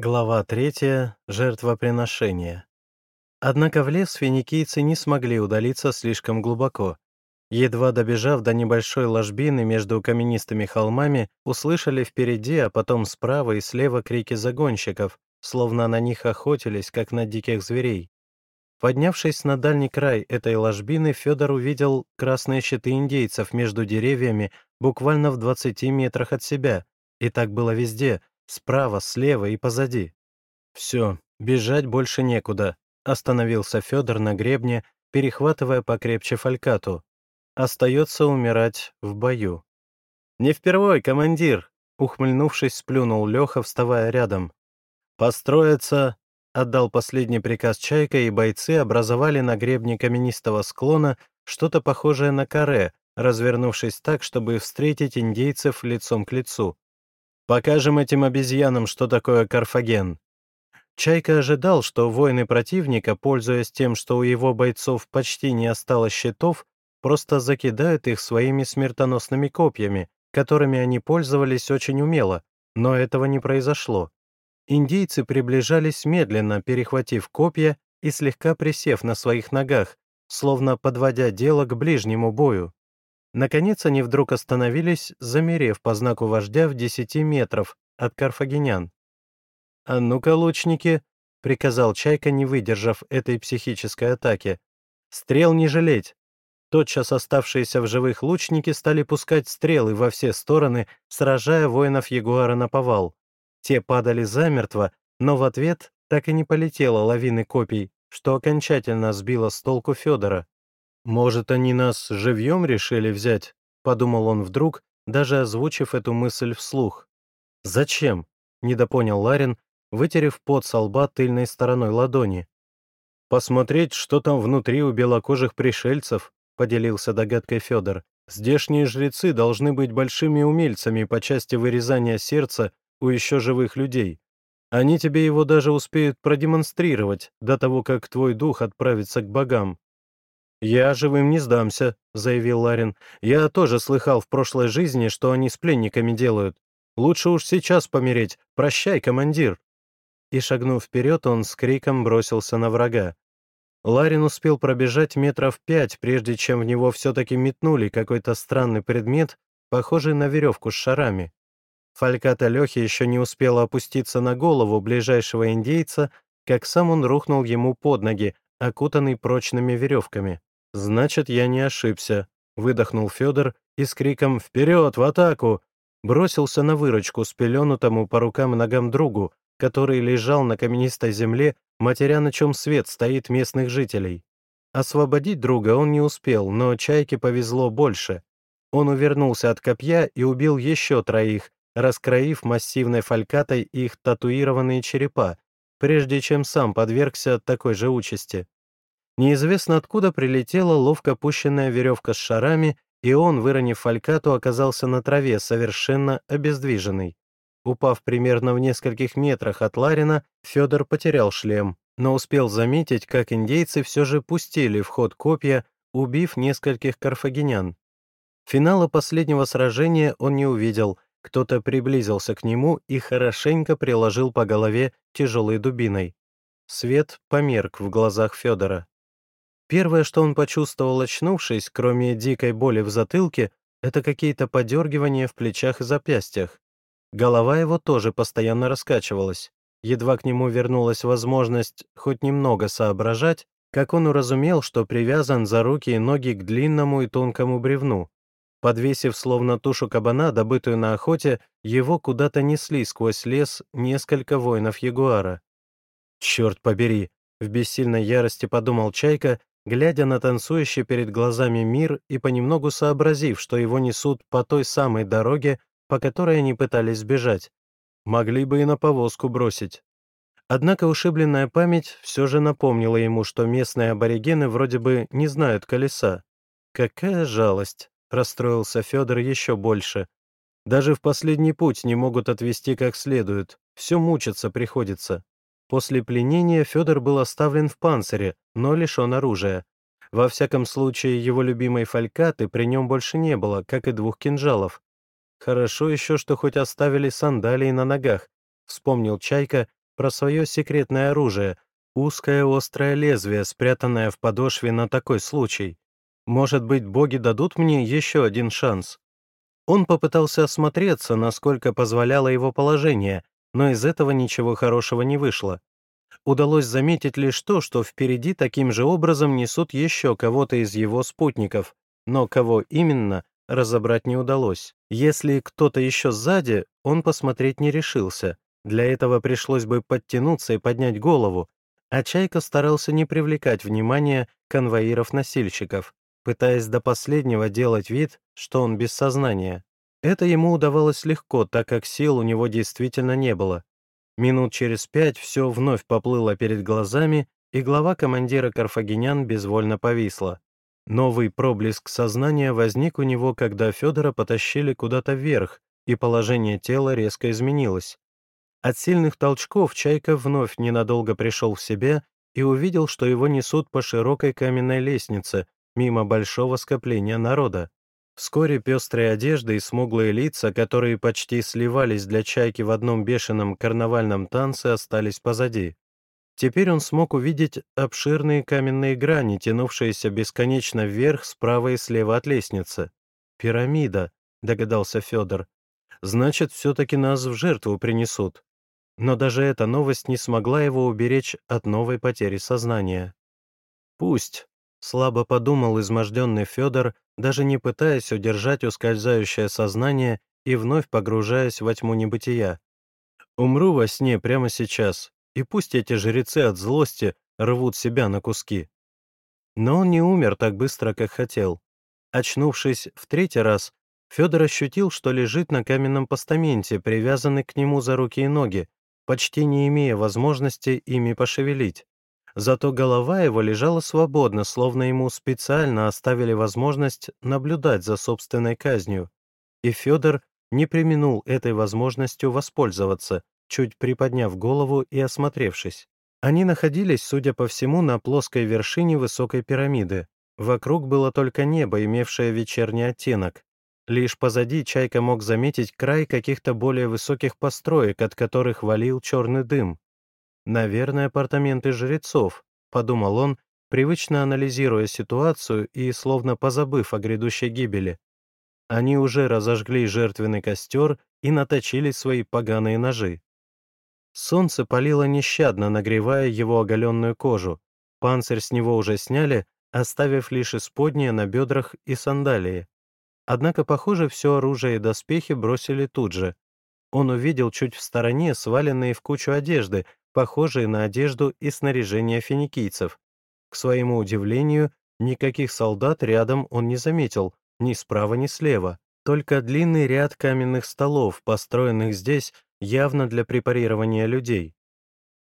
Глава третья. Жертвоприношение. Однако в лес финикийцы не смогли удалиться слишком глубоко. Едва добежав до небольшой ложбины между каменистыми холмами, услышали впереди, а потом справа и слева крики загонщиков, словно на них охотились, как на диких зверей. Поднявшись на дальний край этой ложбины, Федор увидел красные щиты индейцев между деревьями буквально в 20 метрах от себя, и так было везде — Справа, слева и позади. Все, бежать больше некуда. Остановился Федор на гребне, перехватывая покрепче фалькату. Остается умирать в бою. «Не впервой, командир!» Ухмыльнувшись, сплюнул Леха, вставая рядом. «Построиться!» — отдал последний приказ Чайка, и бойцы образовали на гребне каменистого склона что-то похожее на каре, развернувшись так, чтобы встретить индейцев лицом к лицу. Покажем этим обезьянам, что такое Карфаген». Чайка ожидал, что воины противника, пользуясь тем, что у его бойцов почти не осталось щитов, просто закидают их своими смертоносными копьями, которыми они пользовались очень умело, но этого не произошло. Индейцы приближались медленно, перехватив копья и слегка присев на своих ногах, словно подводя дело к ближнему бою. Наконец они вдруг остановились, замерев по знаку вождя в десяти метров от карфагенян. «А ну-ка, лучники!» — приказал Чайка, не выдержав этой психической атаки. «Стрел не жалеть!» Тотчас оставшиеся в живых лучники стали пускать стрелы во все стороны, сражая воинов Ягуара на повал. Те падали замертво, но в ответ так и не полетела лавины копий, что окончательно сбило с толку Федора. «Может, они нас живьем решили взять?» — подумал он вдруг, даже озвучив эту мысль вслух. «Зачем?» — недопонял Ларин, вытерев пот со лба тыльной стороной ладони. «Посмотреть, что там внутри у белокожих пришельцев», — поделился догадкой Федор. «Здешние жрецы должны быть большими умельцами по части вырезания сердца у еще живых людей. Они тебе его даже успеют продемонстрировать до того, как твой дух отправится к богам. «Я живым не сдамся», — заявил Ларин. «Я тоже слыхал в прошлой жизни, что они с пленниками делают. Лучше уж сейчас помереть. Прощай, командир». И, шагнув вперед, он с криком бросился на врага. Ларин успел пробежать метров пять, прежде чем в него все-таки метнули какой-то странный предмет, похожий на веревку с шарами. Фальката Лехи еще не успела опуститься на голову ближайшего индейца, как сам он рухнул ему под ноги, окутанный прочными веревками. «Значит, я не ошибся», — выдохнул Федор и с криком «Вперед, в атаку!» бросился на выручку спеленутому по рукам и ногам другу, который лежал на каменистой земле, матеря на чем свет стоит местных жителей. Освободить друга он не успел, но Чайке повезло больше. Он увернулся от копья и убил еще троих, раскроив массивной фалькатой их татуированные черепа, прежде чем сам подвергся такой же участи. Неизвестно откуда прилетела ловко пущенная веревка с шарами, и он, выронив фалькату, оказался на траве, совершенно обездвиженный. Упав примерно в нескольких метрах от Ларина, Федор потерял шлем, но успел заметить, как индейцы все же пустили в ход копья, убив нескольких карфагенян. Финала последнего сражения он не увидел, кто-то приблизился к нему и хорошенько приложил по голове тяжелой дубиной. Свет померк в глазах Федора. Первое, что он почувствовал, очнувшись, кроме дикой боли в затылке, это какие-то подергивания в плечах и запястьях. Голова его тоже постоянно раскачивалась. Едва к нему вернулась возможность хоть немного соображать, как он уразумел, что привязан за руки и ноги к длинному и тонкому бревну. Подвесив словно тушу кабана, добытую на охоте, его куда-то несли сквозь лес несколько воинов Ягуара. «Черт побери!» — в бессильной ярости подумал Чайка глядя на танцующий перед глазами мир и понемногу сообразив, что его несут по той самой дороге, по которой они пытались сбежать. Могли бы и на повозку бросить. Однако ушибленная память все же напомнила ему, что местные аборигены вроде бы не знают колеса. «Какая жалость!» — расстроился Федор еще больше. «Даже в последний путь не могут отвезти как следует. Все мучиться приходится». После пленения Федор был оставлен в панцире, но лишен оружия. Во всяком случае, его любимой фалькаты при нем больше не было, как и двух кинжалов. Хорошо еще, что хоть оставили сандалии на ногах, вспомнил Чайка, про свое секретное оружие, узкое острое лезвие, спрятанное в подошве на такой случай. Может быть, боги дадут мне еще один шанс. Он попытался осмотреться, насколько позволяло его положение, но из этого ничего хорошего не вышло. Удалось заметить лишь то, что впереди таким же образом несут еще кого-то из его спутников, но кого именно, разобрать не удалось. Если кто-то еще сзади, он посмотреть не решился. Для этого пришлось бы подтянуться и поднять голову, а Чайка старался не привлекать внимания конвоиров-носильщиков, пытаясь до последнего делать вид, что он без сознания. Это ему удавалось легко, так как сил у него действительно не было. Минут через пять все вновь поплыло перед глазами, и глава командира карфагенян безвольно повисла. Новый проблеск сознания возник у него, когда Федора потащили куда-то вверх, и положение тела резко изменилось. От сильных толчков Чайка вновь ненадолго пришел в себя и увидел, что его несут по широкой каменной лестнице, мимо большого скопления народа. Вскоре пестрые одежды и смуглые лица, которые почти сливались для Чайки в одном бешеном карнавальном танце, остались позади. Теперь он смог увидеть обширные каменные грани, тянувшиеся бесконечно вверх справа и слева от лестницы. «Пирамида», — догадался Федор. «Значит, все-таки нас в жертву принесут». Но даже эта новость не смогла его уберечь от новой потери сознания. «Пусть», — слабо подумал изможденный Федор, даже не пытаясь удержать ускользающее сознание и вновь погружаясь во тьму небытия. «Умру во сне прямо сейчас, и пусть эти жрецы от злости рвут себя на куски. Но он не умер так быстро, как хотел. Очнувшись в третий раз, Федор ощутил, что лежит на каменном постаменте, привязанный к нему за руки и ноги, почти не имея возможности ими пошевелить. Зато голова его лежала свободно, словно ему специально оставили возможность наблюдать за собственной казнью. И Федор не применул этой возможностью воспользоваться, чуть приподняв голову и осмотревшись. Они находились, судя по всему, на плоской вершине высокой пирамиды. Вокруг было только небо, имевшее вечерний оттенок. Лишь позади Чайка мог заметить край каких-то более высоких построек, от которых валил черный дым. «Наверное, апартаменты жрецов», — подумал он, привычно анализируя ситуацию и словно позабыв о грядущей гибели. Они уже разожгли жертвенный костер и наточили свои поганые ножи. Солнце палило нещадно, нагревая его оголенную кожу. Панцирь с него уже сняли, оставив лишь исподнее на бедрах и сандалии. Однако, похоже, все оружие и доспехи бросили тут же. Он увидел чуть в стороне сваленные в кучу одежды, похожие на одежду и снаряжение финикийцев. К своему удивлению, никаких солдат рядом он не заметил, ни справа, ни слева. Только длинный ряд каменных столов, построенных здесь явно для препарирования людей.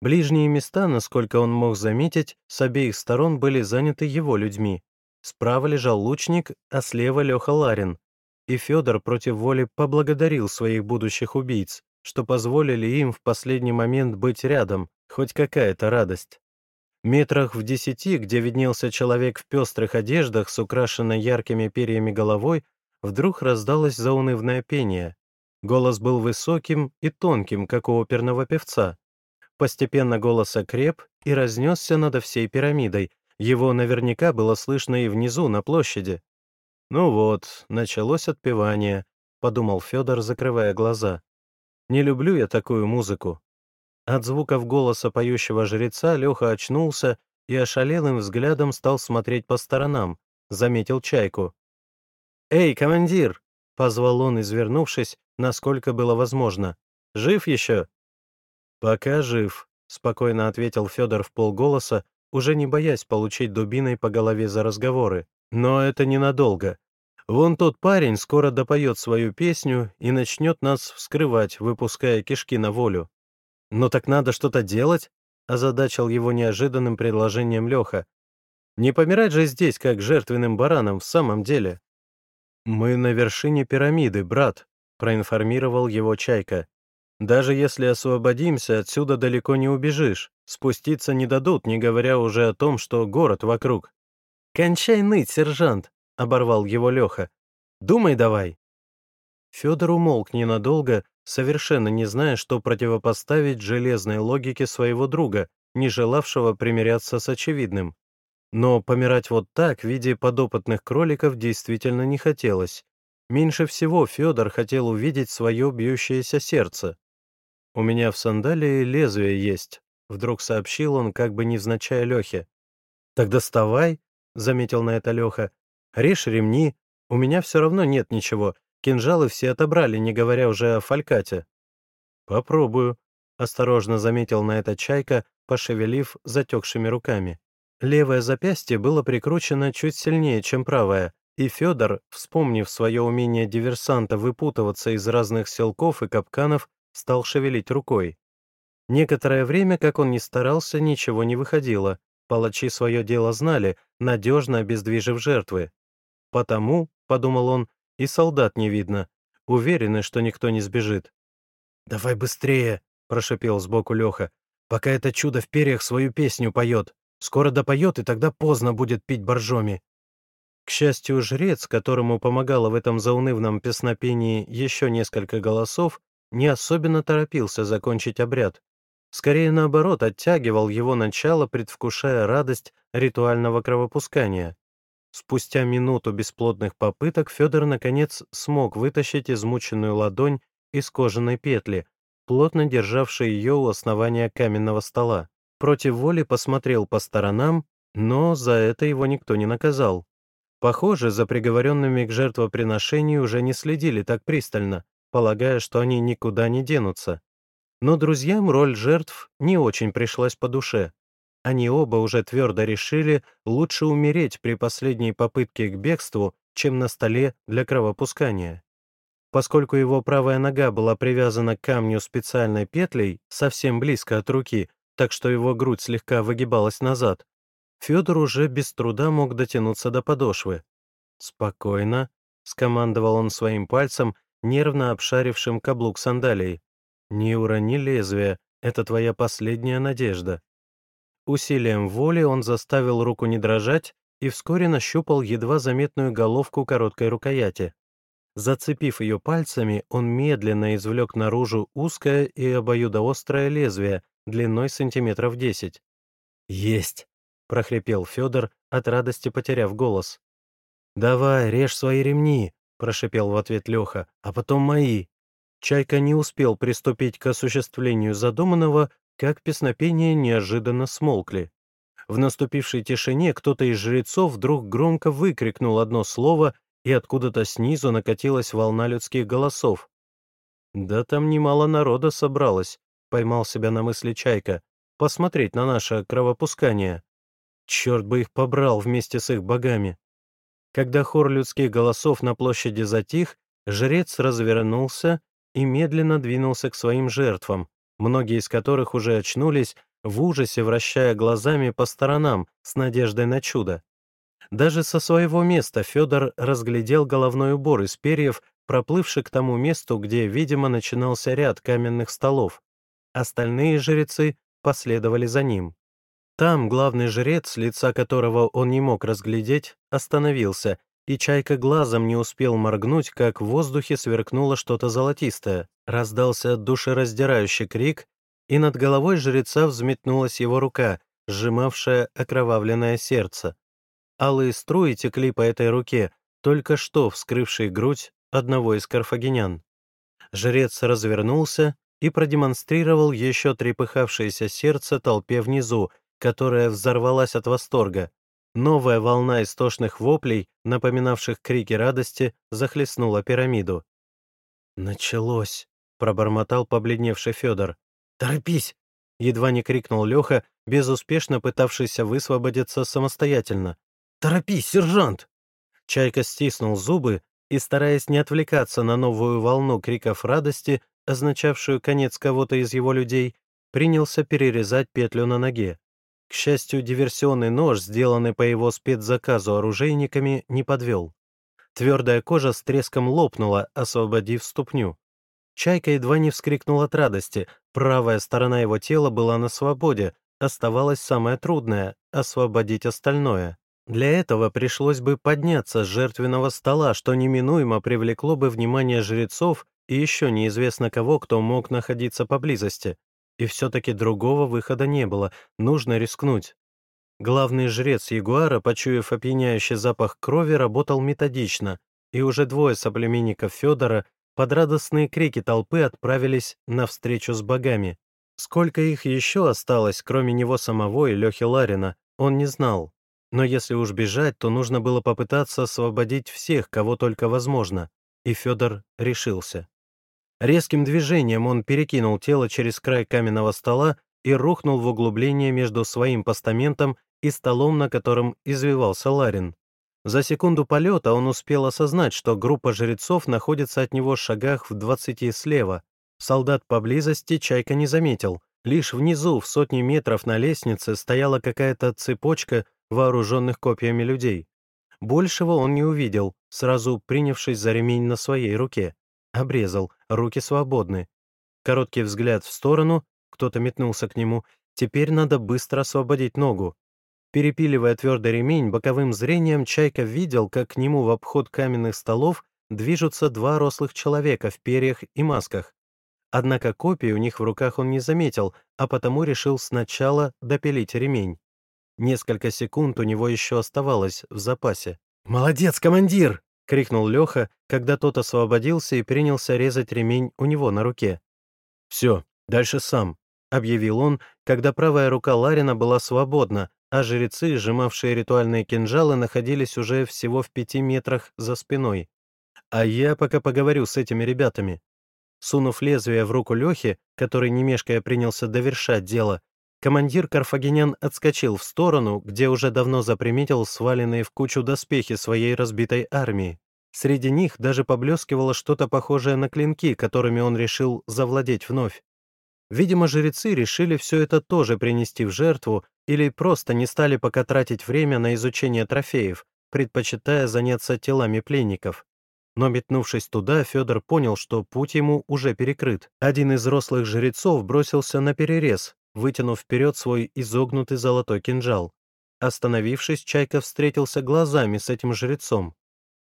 Ближние места, насколько он мог заметить, с обеих сторон были заняты его людьми. Справа лежал лучник, а слева Леха Ларин. И Федор против воли поблагодарил своих будущих убийц, что позволили им в последний момент быть рядом, хоть какая-то радость. Метрах в десяти, где виднелся человек в пестрых одеждах с украшенной яркими перьями головой, вдруг раздалось заунывное пение. Голос был высоким и тонким, как у оперного певца. Постепенно голос окреп и разнесся над всей пирамидой. Его наверняка было слышно и внизу, на площади. «Ну вот, началось отпевание», — подумал Федор, закрывая глаза. «Не люблю я такую музыку». От звуков голоса поющего жреца Леха очнулся и ошалелым взглядом стал смотреть по сторонам, заметил чайку. «Эй, командир!» — позвал он, извернувшись, насколько было возможно. «Жив еще?» «Пока жив», — спокойно ответил Федор в полголоса, уже не боясь получить дубиной по голове за разговоры. «Но это ненадолго. Вон тот парень скоро допоет свою песню и начнет нас вскрывать, выпуская кишки на волю». «Ну так надо что-то делать?» — озадачил его неожиданным предложением Леха. «Не помирать же здесь, как жертвенным бараном, в самом деле». «Мы на вершине пирамиды, брат», — проинформировал его Чайка. «Даже если освободимся, отсюда далеко не убежишь. Спуститься не дадут, не говоря уже о том, что город вокруг». «Кончай ныть, сержант», — оборвал его Леха. «Думай давай». Федор умолк ненадолго, совершенно не зная, что противопоставить железной логике своего друга, не желавшего примиряться с очевидным. Но помирать вот так, в виде подопытных кроликов, действительно не хотелось. Меньше всего Федор хотел увидеть свое бьющееся сердце. «У меня в сандалии лезвие есть», — вдруг сообщил он, как бы невзначай Лехе. «Так доставай», — заметил на это Леха. «Режь ремни. У меня все равно нет ничего. Кинжалы все отобрали, не говоря уже о фалькате». «Попробую», — осторожно заметил на это Чайка, пошевелив затекшими руками. Левое запястье было прикручено чуть сильнее, чем правое, и Федор, вспомнив свое умение диверсанта выпутываться из разных селков и капканов, стал шевелить рукой. Некоторое время, как он ни старался, ничего не выходило. Палачи свое дело знали, надежно обездвижив жертвы. «Потому», — подумал он, — «и солдат не видно. Уверены, что никто не сбежит». «Давай быстрее», — прошипел сбоку Леха, «пока это чудо в перьях свою песню поет. Скоро допоет, и тогда поздно будет пить боржоми». К счастью, жрец, которому помогало в этом заунывном песнопении еще несколько голосов, не особенно торопился закончить обряд. Скорее, наоборот, оттягивал его начало, предвкушая радость ритуального кровопускания. Спустя минуту бесплодных попыток Федор, наконец, смог вытащить измученную ладонь из кожаной петли, плотно державшей ее у основания каменного стола. Против воли посмотрел по сторонам, но за это его никто не наказал. Похоже, за приговоренными к жертвоприношению уже не следили так пристально, полагая, что они никуда не денутся. Но друзьям роль жертв не очень пришлась по душе. Они оба уже твердо решили лучше умереть при последней попытке к бегству, чем на столе для кровопускания. Поскольку его правая нога была привязана к камню специальной петлей, совсем близко от руки, так что его грудь слегка выгибалась назад, Федор уже без труда мог дотянуться до подошвы. «Спокойно», — скомандовал он своим пальцем, нервно обшарившим каблук сандалий. «Не урони лезвие, это твоя последняя надежда». Усилием воли он заставил руку не дрожать и вскоре нащупал едва заметную головку короткой рукояти. Зацепив ее пальцами, он медленно извлек наружу узкое и обоюдоострое лезвие длиной сантиметров десять. «Есть!» — прохрипел Федор, от радости потеряв голос. «Давай, режь свои ремни», — прошипел в ответ Леха, — «а потом мои». Чайка не успел приступить к осуществлению задуманного, как песнопения неожиданно смолкли. В наступившей тишине кто-то из жрецов вдруг громко выкрикнул одно слово, и откуда-то снизу накатилась волна людских голосов. «Да там немало народа собралось», — поймал себя на мысли Чайка, — «посмотреть на наше кровопускание». Черт бы их побрал вместе с их богами. Когда хор людских голосов на площади затих, жрец развернулся и медленно двинулся к своим жертвам, многие из которых уже очнулись, в ужасе вращая глазами по сторонам с надеждой на чудо. Даже со своего места Федор разглядел головной убор из перьев, проплывший к тому месту, где, видимо, начинался ряд каменных столов. Остальные жрецы последовали за ним. Там главный жрец, лица которого он не мог разглядеть, остановился, и Чайка глазом не успел моргнуть, как в воздухе сверкнуло что-то золотистое. Раздался душераздирающий крик, и над головой жреца взметнулась его рука, сжимавшая окровавленное сердце. Алые струи текли по этой руке, только что вскрывшей грудь одного из карфагенян. Жрец развернулся и продемонстрировал еще трепыхавшееся сердце толпе внизу, которая взорвалась от восторга. Новая волна истошных воплей, напоминавших крики радости, захлестнула пирамиду. «Началось!» — пробормотал побледневший Федор. «Торопись!» — едва не крикнул Леха, безуспешно пытавшийся высвободиться самостоятельно. «Торопись, сержант!» Чайка стиснул зубы и, стараясь не отвлекаться на новую волну криков радости, означавшую конец кого-то из его людей, принялся перерезать петлю на ноге. К счастью, диверсионный нож, сделанный по его спецзаказу оружейниками, не подвел. Твердая кожа с треском лопнула, освободив ступню. Чайка едва не вскрикнул от радости. Правая сторона его тела была на свободе. Оставалось самое трудное — освободить остальное. Для этого пришлось бы подняться с жертвенного стола, что неминуемо привлекло бы внимание жрецов и еще неизвестно кого, кто мог находиться поблизости. И все-таки другого выхода не было, нужно рискнуть. Главный жрец Ягуара, почуяв опьяняющий запах крови, работал методично, и уже двое соплеменников Федора под радостные крики толпы отправились на встречу с богами. Сколько их еще осталось, кроме него самого и Лехи Ларина, он не знал. Но если уж бежать, то нужно было попытаться освободить всех, кого только возможно. И Федор решился. Резким движением он перекинул тело через край каменного стола и рухнул в углубление между своим постаментом и столом, на котором извивался Ларин. За секунду полета он успел осознать, что группа жрецов находится от него в шагах в двадцати слева. Солдат поблизости Чайка не заметил. Лишь внизу, в сотни метров на лестнице, стояла какая-то цепочка вооруженных копьями людей. Большего он не увидел, сразу принявшись за ремень на своей руке. Обрезал, руки свободны. Короткий взгляд в сторону, кто-то метнулся к нему. Теперь надо быстро освободить ногу. Перепиливая твердый ремень, боковым зрением Чайка видел, как к нему в обход каменных столов движутся два рослых человека в перьях и масках. Однако копии у них в руках он не заметил, а потому решил сначала допилить ремень. Несколько секунд у него еще оставалось в запасе. «Молодец, командир!» — крикнул Леха, когда тот освободился и принялся резать ремень у него на руке. «Все, дальше сам», — объявил он, когда правая рука Ларина была свободна, а жрецы, сжимавшие ритуальные кинжалы, находились уже всего в пяти метрах за спиной. А я пока поговорю с этими ребятами. Сунув лезвие в руку Лехи, который не мешкая принялся довершать дело, командир карфагенян отскочил в сторону, где уже давно заприметил сваленные в кучу доспехи своей разбитой армии. Среди них даже поблескивало что-то похожее на клинки, которыми он решил завладеть вновь. Видимо, жрецы решили все это тоже принести в жертву или просто не стали пока тратить время на изучение трофеев, предпочитая заняться телами пленников. Но метнувшись туда, Федор понял, что путь ему уже перекрыт. Один из взрослых жрецов бросился на перерез, вытянув вперед свой изогнутый золотой кинжал. Остановившись, Чайка встретился глазами с этим жрецом.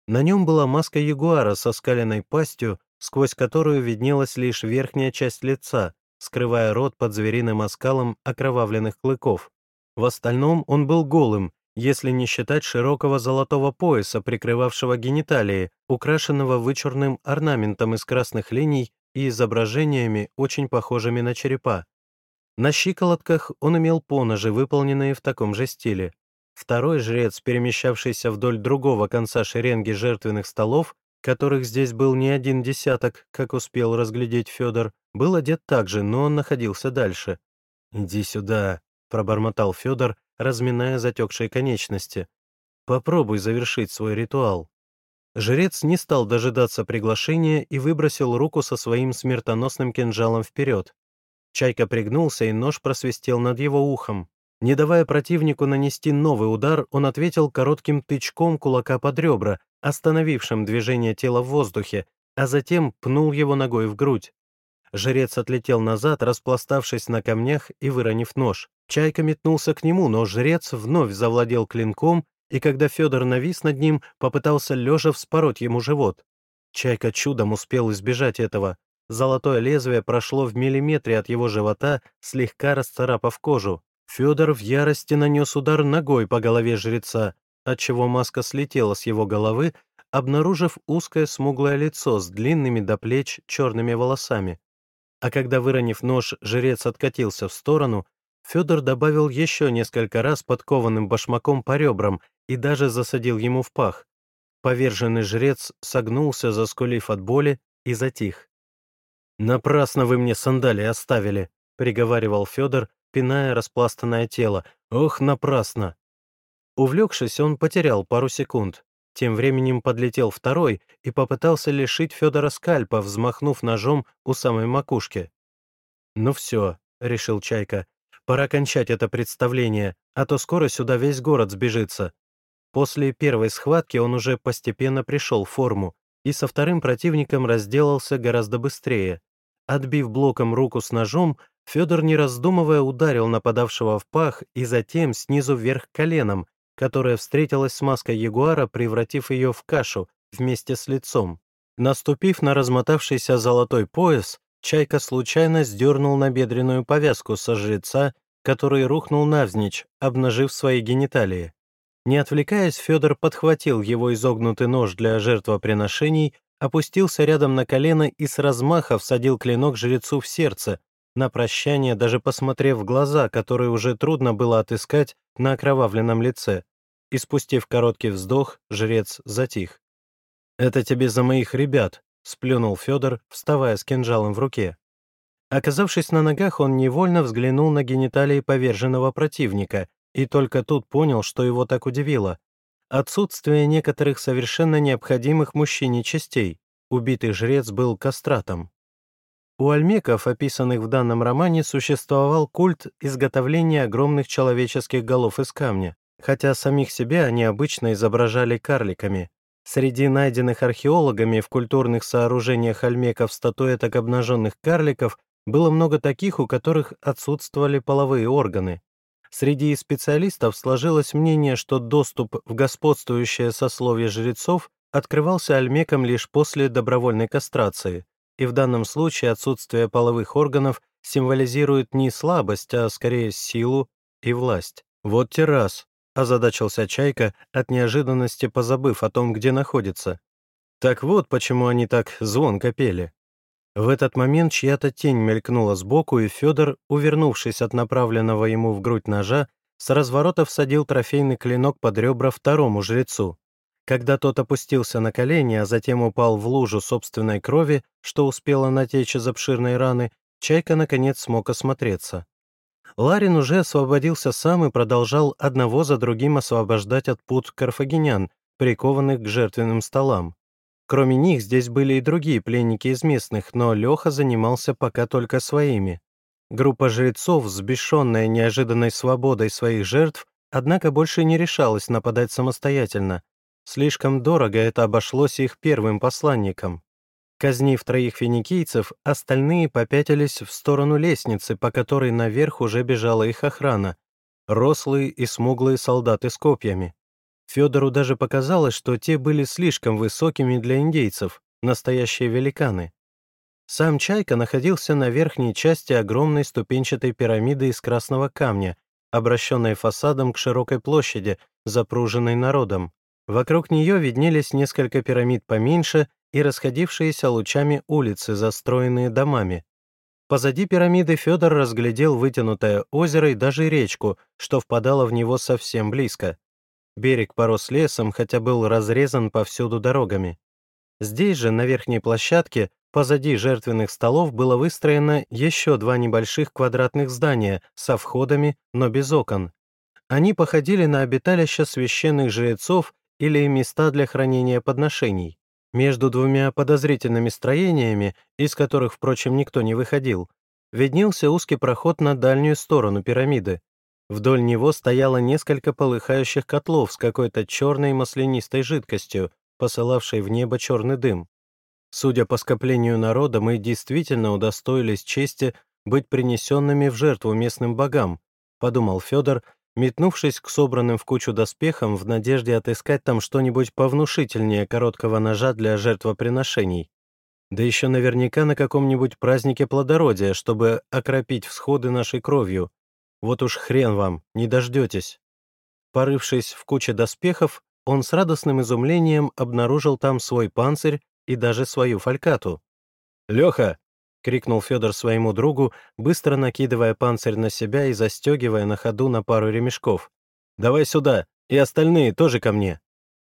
На нем была маска ягуара со скаленной пастью, сквозь которую виднелась лишь верхняя часть лица, скрывая рот под звериным оскалом окровавленных клыков. В остальном он был голым, если не считать широкого золотого пояса, прикрывавшего гениталии, украшенного вычурным орнаментом из красных линий и изображениями, очень похожими на черепа. На щиколотках он имел поножи, выполненные в таком же стиле. Второй жрец, перемещавшийся вдоль другого конца шеренги жертвенных столов, которых здесь был не один десяток, как успел разглядеть Федор, был одет так же, но он находился дальше. «Иди сюда», — пробормотал Федор, разминая затекшие конечности. «Попробуй завершить свой ритуал». Жрец не стал дожидаться приглашения и выбросил руку со своим смертоносным кинжалом вперед. Чайка пригнулся, и нож просвистел над его ухом. Не давая противнику нанести новый удар, он ответил коротким тычком кулака под ребра, остановившим движение тела в воздухе, а затем пнул его ногой в грудь. Жрец отлетел назад, распластавшись на камнях и выронив нож. Чайка метнулся к нему, но жрец вновь завладел клинком, и когда Федор навис над ним, попытался лежа вспороть ему живот. Чайка чудом успел избежать этого. Золотое лезвие прошло в миллиметре от его живота, слегка расцарапав кожу. Федор в ярости нанес удар ногой по голове жреца, отчего маска слетела с его головы, обнаружив узкое смуглое лицо с длинными до плеч черными волосами. А когда, выронив нож, жрец откатился в сторону, Федор добавил еще несколько раз подкованным башмаком по ребрам и даже засадил ему в пах. Поверженный жрец согнулся, заскулив от боли, и затих. «Напрасно вы мне сандалии оставили», — приговаривал Федор, пиная распластанное тело. «Ох, напрасно!» Увлекшись, он потерял пару секунд. Тем временем подлетел второй и попытался лишить Федора скальпа, взмахнув ножом у самой макушки. «Ну все», — решил Чайка, — «пора кончать это представление, а то скоро сюда весь город сбежится». После первой схватки он уже постепенно пришел в форму и со вторым противником разделался гораздо быстрее. Отбив блоком руку с ножом, Федор, не раздумывая, ударил нападавшего в пах и затем снизу вверх коленом, которая встретилась с маской ягуара, превратив ее в кашу вместе с лицом. Наступив на размотавшийся золотой пояс, Чайка случайно сдернул набедренную повязку со жреца, который рухнул навзничь, обнажив свои гениталии. Не отвлекаясь, Федор подхватил его изогнутый нож для жертвоприношений, опустился рядом на колено и с размаха всадил клинок жрецу в сердце, на прощание даже посмотрев в глаза, которые уже трудно было отыскать на окровавленном лице. И спустив короткий вздох, жрец затих. «Это тебе за моих ребят», — сплюнул Федор, вставая с кинжалом в руке. Оказавшись на ногах, он невольно взглянул на гениталии поверженного противника и только тут понял, что его так удивило. Отсутствие некоторых совершенно необходимых мужчине частей. Убитый жрец был кастратом. У альмеков, описанных в данном романе, существовал культ изготовления огромных человеческих голов из камня, хотя самих себя они обычно изображали карликами. Среди найденных археологами в культурных сооружениях альмеков статуэток обнаженных карликов было много таких, у которых отсутствовали половые органы. Среди специалистов сложилось мнение, что доступ в господствующее сословие жрецов открывался альмекам лишь после добровольной кастрации, и в данном случае отсутствие половых органов символизирует не слабость, а скорее силу и власть. Вот террас, озадачился Чайка, от неожиданности позабыв о том, где находится. Так вот, почему они так звонко пели. В этот момент чья-то тень мелькнула сбоку, и Федор, увернувшись от направленного ему в грудь ножа, с разворота всадил трофейный клинок под ребра второму жрецу. Когда тот опустился на колени, а затем упал в лужу собственной крови, что успела натечь из обширной раны, Чайка наконец смог осмотреться. Ларин уже освободился сам и продолжал одного за другим освобождать от пут карфагенян, прикованных к жертвенным столам. Кроме них здесь были и другие пленники из местных, но Леха занимался пока только своими. Группа жрецов, взбешенная неожиданной свободой своих жертв, однако больше не решалась нападать самостоятельно. Слишком дорого это обошлось их первым посланникам. Казнив троих финикийцев, остальные попятились в сторону лестницы, по которой наверх уже бежала их охрана, рослые и смуглые солдаты с копьями. Федору даже показалось, что те были слишком высокими для индейцев, настоящие великаны. Сам Чайка находился на верхней части огромной ступенчатой пирамиды из красного камня, обращенной фасадом к широкой площади, запруженной народом. Вокруг нее виднелись несколько пирамид поменьше и расходившиеся лучами улицы, застроенные домами. Позади пирамиды Федор разглядел вытянутое озеро и даже речку, что впадало в него совсем близко. Берег порос лесом, хотя был разрезан повсюду дорогами. Здесь же, на верхней площадке, позади жертвенных столов было выстроено еще два небольших квадратных здания со входами, но без окон. Они походили на обиталища священных жрецов или места для хранения подношений. Между двумя подозрительными строениями, из которых, впрочем, никто не выходил, виднелся узкий проход на дальнюю сторону пирамиды. Вдоль него стояло несколько полыхающих котлов с какой-то черной маслянистой жидкостью, посылавшей в небо черный дым. Судя по скоплению народа, мы действительно удостоились чести быть принесенными в жертву местным богам, подумал Федор, метнувшись к собранным в кучу доспехам в надежде отыскать там что-нибудь повнушительнее короткого ножа для жертвоприношений. Да еще наверняка на каком-нибудь празднике плодородия, чтобы окропить всходы нашей кровью. Вот уж хрен вам, не дождетесь. Порывшись в куче доспехов, он с радостным изумлением обнаружил там свой панцирь и даже свою фалькату. «Леха, — крикнул Федор своему другу, быстро накидывая панцирь на себя и застегивая на ходу на пару ремешков. «Давай сюда, и остальные тоже ко мне».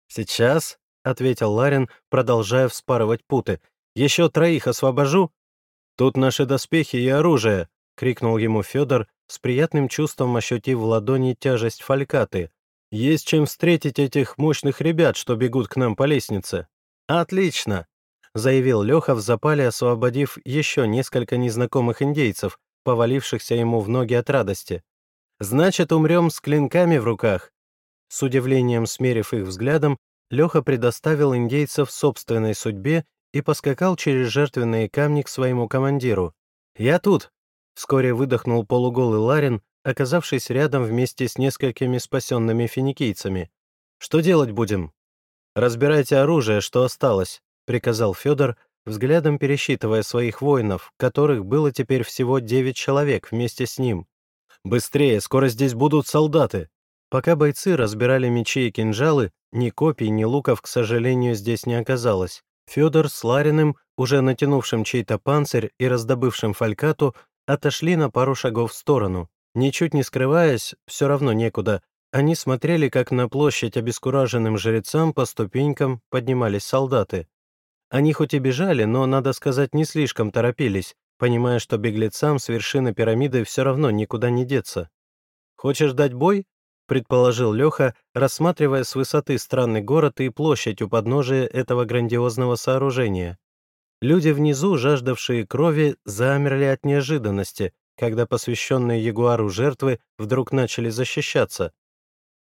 «Сейчас», — ответил Ларин, продолжая вспарывать путы. «Еще троих освобожу?» «Тут наши доспехи и оружие», — крикнул ему Федор, с приятным чувством ощутив в ладони тяжесть фалькаты. «Есть чем встретить этих мощных ребят, что бегут к нам по лестнице». «Отлично!» заявил Леха в запале, освободив еще несколько незнакомых индейцев, повалившихся ему в ноги от радости. «Значит, умрем с клинками в руках». С удивлением смерив их взглядом, Леха предоставил индейцев собственной судьбе и поскакал через жертвенные камни к своему командиру. «Я тут!» — вскоре выдохнул полуголый Ларин, оказавшись рядом вместе с несколькими спасенными финикийцами. «Что делать будем?» «Разбирайте оружие, что осталось», — приказал Федор, взглядом пересчитывая своих воинов, которых было теперь всего девять человек вместе с ним. «Быстрее, скоро здесь будут солдаты!» Пока бойцы разбирали мечи и кинжалы, ни копий, ни луков, к сожалению, здесь не оказалось. Федор с Лариным, уже натянувшим чей-то панцирь и раздобывшим фалькату, отошли на пару шагов в сторону. Ничуть не скрываясь, все равно некуда, они смотрели, как на площадь обескураженным жрецам по ступенькам поднимались солдаты. Они хоть и бежали, но, надо сказать, не слишком торопились, понимая, что беглецам с вершины пирамиды все равно никуда не деться. «Хочешь дать бой?» — предположил Леха, рассматривая с высоты странный город и площадь у подножия этого грандиозного сооружения. Люди внизу, жаждавшие крови, замерли от неожиданности, когда посвященные Ягуару жертвы вдруг начали защищаться.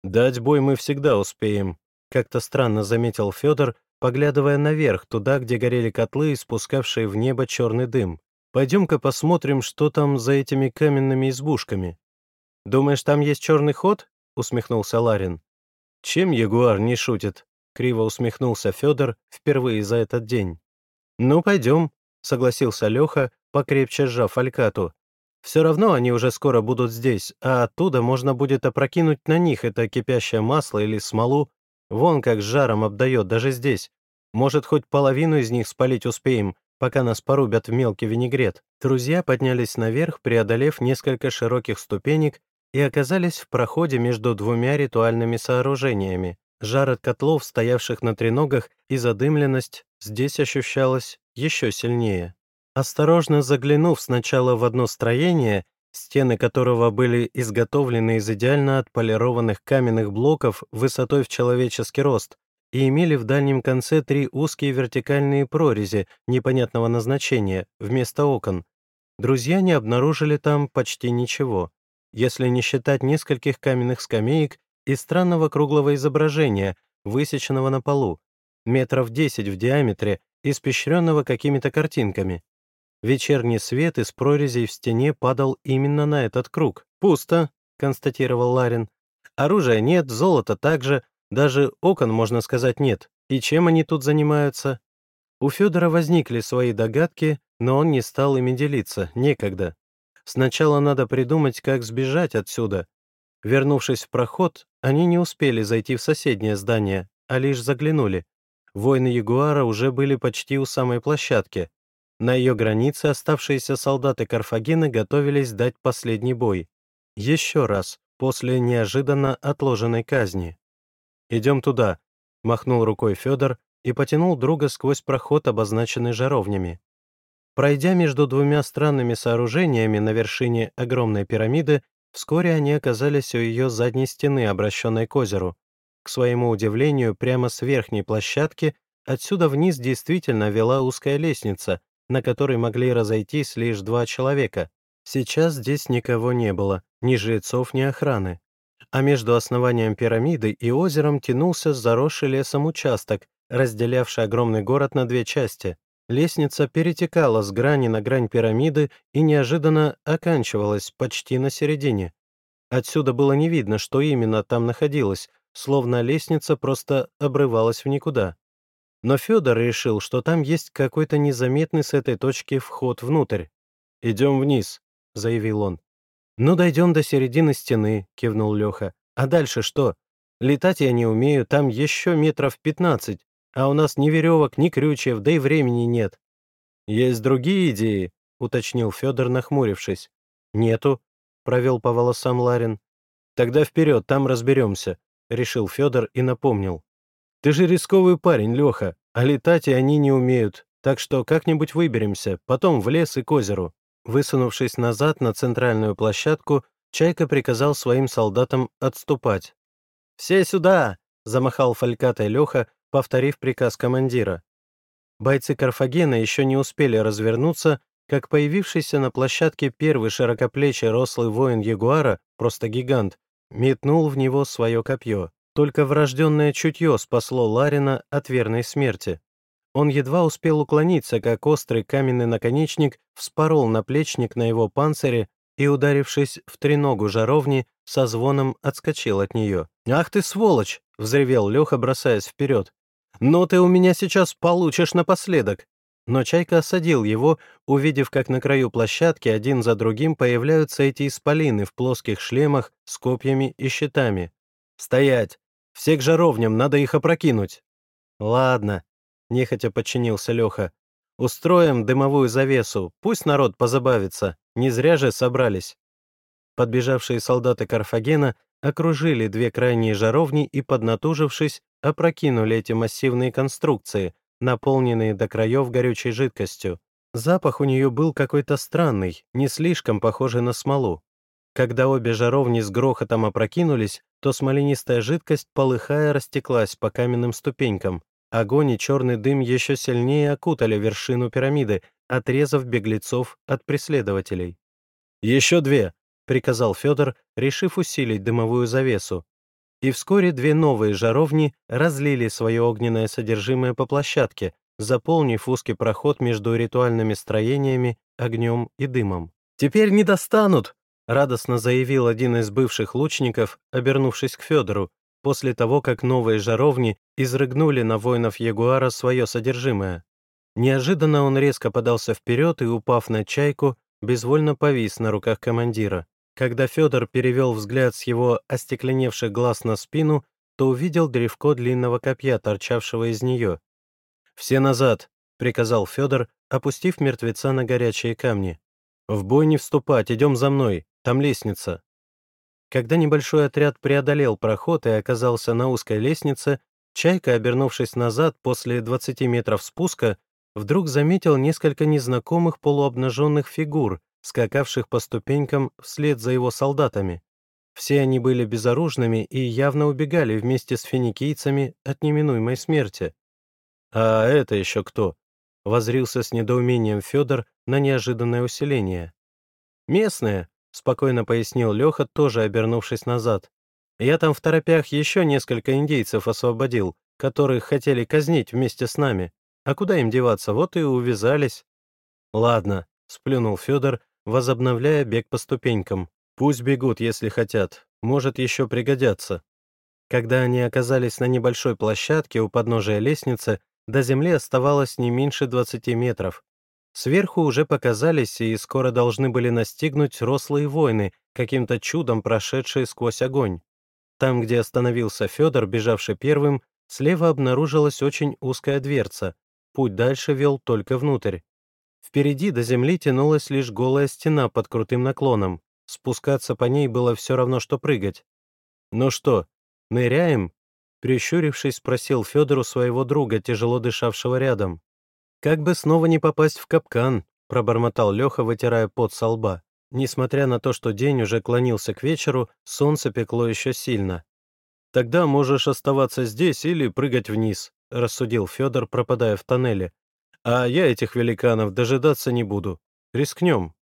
«Дать бой мы всегда успеем», — как-то странно заметил Федор, поглядывая наверх, туда, где горели котлы, спускавшие в небо черный дым. «Пойдем-ка посмотрим, что там за этими каменными избушками». «Думаешь, там есть черный ход?» — усмехнулся Ларин. «Чем Ягуар не шутит?» — криво усмехнулся Федор впервые за этот день. «Ну, пойдем», — согласился Леха, покрепче сжав алькату. «Все равно они уже скоро будут здесь, а оттуда можно будет опрокинуть на них это кипящее масло или смолу, Вон как жаром обдает даже здесь. Может, хоть половину из них спалить успеем, пока нас порубят в мелкий винегрет. Друзья поднялись наверх, преодолев несколько широких ступенек и оказались в проходе между двумя ритуальными сооружениями. Жар от котлов, стоявших на треногах, и задымленность здесь ощущалась еще сильнее. Осторожно заглянув сначала в одно строение, стены которого были изготовлены из идеально отполированных каменных блоков высотой в человеческий рост и имели в дальнем конце три узкие вертикальные прорези непонятного назначения вместо окон. Друзья не обнаружили там почти ничего, если не считать нескольких каменных скамеек и странного круглого изображения, высеченного на полу, метров десять в диаметре, испещренного какими-то картинками. Вечерний свет из прорезей в стене падал именно на этот круг. «Пусто», — констатировал Ларин. «Оружия нет, золота также, даже окон, можно сказать, нет. И чем они тут занимаются?» У Федора возникли свои догадки, но он не стал ими делиться, некогда. Сначала надо придумать, как сбежать отсюда. Вернувшись в проход, они не успели зайти в соседнее здание, а лишь заглянули. Воины Ягуара уже были почти у самой площадки. На ее границе оставшиеся солдаты Карфагена готовились дать последний бой. Еще раз, после неожиданно отложенной казни. «Идем туда», — махнул рукой Федор и потянул друга сквозь проход, обозначенный жаровнями. Пройдя между двумя странными сооружениями на вершине огромной пирамиды, вскоре они оказались у ее задней стены, обращенной к озеру. К своему удивлению, прямо с верхней площадки отсюда вниз действительно вела узкая лестница, на которой могли разойтись лишь два человека. Сейчас здесь никого не было, ни жрецов, ни охраны. А между основанием пирамиды и озером тянулся заросший лесом участок, разделявший огромный город на две части. Лестница перетекала с грани на грань пирамиды и неожиданно оканчивалась почти на середине. Отсюда было не видно, что именно там находилось, словно лестница просто обрывалась в никуда. Но Федор решил, что там есть какой-то незаметный с этой точки вход внутрь. «Идем вниз», — заявил он. «Ну, дойдем до середины стены», — кивнул Леха. «А дальше что? Летать я не умею, там еще метров пятнадцать, а у нас ни веревок, ни крючев, да и времени нет». «Есть другие идеи?» — уточнил Федор, нахмурившись. «Нету», — провел по волосам Ларин. «Тогда вперед, там разберемся», — решил Федор и напомнил. Ты же рисковый парень, Леха, а летать и они не умеют, так что как-нибудь выберемся, потом в лес и к озеру». Высунувшись назад на центральную площадку, Чайка приказал своим солдатам отступать. «Все сюда!» — замахал фалькатой Леха, повторив приказ командира. Бойцы Карфагена еще не успели развернуться, как появившийся на площадке первый широкоплечий рослый воин Ягуара, просто гигант, метнул в него свое копье. Только врожденное чутье спасло Ларина от верной смерти. Он едва успел уклониться, как острый каменный наконечник вспорол наплечник на его панцире и, ударившись в треногу жаровни, со звоном отскочил от нее. «Ах ты, сволочь!» — взревел Леха, бросаясь вперед. «Но ты у меня сейчас получишь напоследок!» Но Чайка осадил его, увидев, как на краю площадки один за другим появляются эти исполины в плоских шлемах с копьями и щитами. «Стоять! Все к жаровням, надо их опрокинуть!» «Ладно», — нехотя подчинился Леха. «Устроим дымовую завесу, пусть народ позабавится, не зря же собрались». Подбежавшие солдаты Карфагена окружили две крайние жаровни и, поднатужившись, опрокинули эти массивные конструкции, наполненные до краев горючей жидкостью. Запах у нее был какой-то странный, не слишком похожий на смолу. Когда обе жаровни с грохотом опрокинулись, то смоленистая жидкость, полыхая, растеклась по каменным ступенькам. Огонь и черный дым еще сильнее окутали вершину пирамиды, отрезав беглецов от преследователей. «Еще две!» — приказал Федор, решив усилить дымовую завесу. И вскоре две новые жаровни разлили свое огненное содержимое по площадке, заполнив узкий проход между ритуальными строениями, огнем и дымом. «Теперь не достанут!» — радостно заявил один из бывших лучников, обернувшись к Федору, после того, как новые жаровни изрыгнули на воинов Ягуара свое содержимое. Неожиданно он резко подался вперед и, упав на чайку, безвольно повис на руках командира. Когда Федор перевел взгляд с его остекленевших глаз на спину, то увидел древко длинного копья, торчавшего из нее. «Все назад!» — приказал Федор, опустив мертвеца на горячие камни. «В бой не вступать, идем за мной, там лестница». Когда небольшой отряд преодолел проход и оказался на узкой лестнице, Чайка, обернувшись назад после 20 метров спуска, вдруг заметил несколько незнакомых полуобнаженных фигур, скакавших по ступенькам вслед за его солдатами. Все они были безоружными и явно убегали вместе с финикийцами от неминуемой смерти. «А это еще кто?» — возрился с недоумением Федор на неожиданное усиление. «Местные», — спокойно пояснил Леха, тоже обернувшись назад. «Я там в торопях еще несколько индейцев освободил, которых хотели казнить вместе с нами. А куда им деваться, вот и увязались». «Ладно», — сплюнул Федор, возобновляя бег по ступенькам. «Пусть бегут, если хотят. Может, еще пригодятся». Когда они оказались на небольшой площадке у подножия лестницы, до земли оставалось не меньше 20 метров. Сверху уже показались и скоро должны были настигнуть рослые воины, каким-то чудом прошедшие сквозь огонь. Там, где остановился Федор, бежавший первым, слева обнаружилась очень узкая дверца. Путь дальше вел только внутрь. Впереди до земли тянулась лишь голая стена под крутым наклоном. Спускаться по ней было все равно, что прыгать. «Ну что, ныряем?» Прищурившись, спросил Федору своего друга, тяжело дышавшего рядом. «Как бы снова не попасть в капкан», — пробормотал Леха, вытирая пот со лба. Несмотря на то, что день уже клонился к вечеру, солнце пекло еще сильно. «Тогда можешь оставаться здесь или прыгать вниз», — рассудил Федор, пропадая в тоннеле. А я этих великанов дожидаться не буду. Рискнем.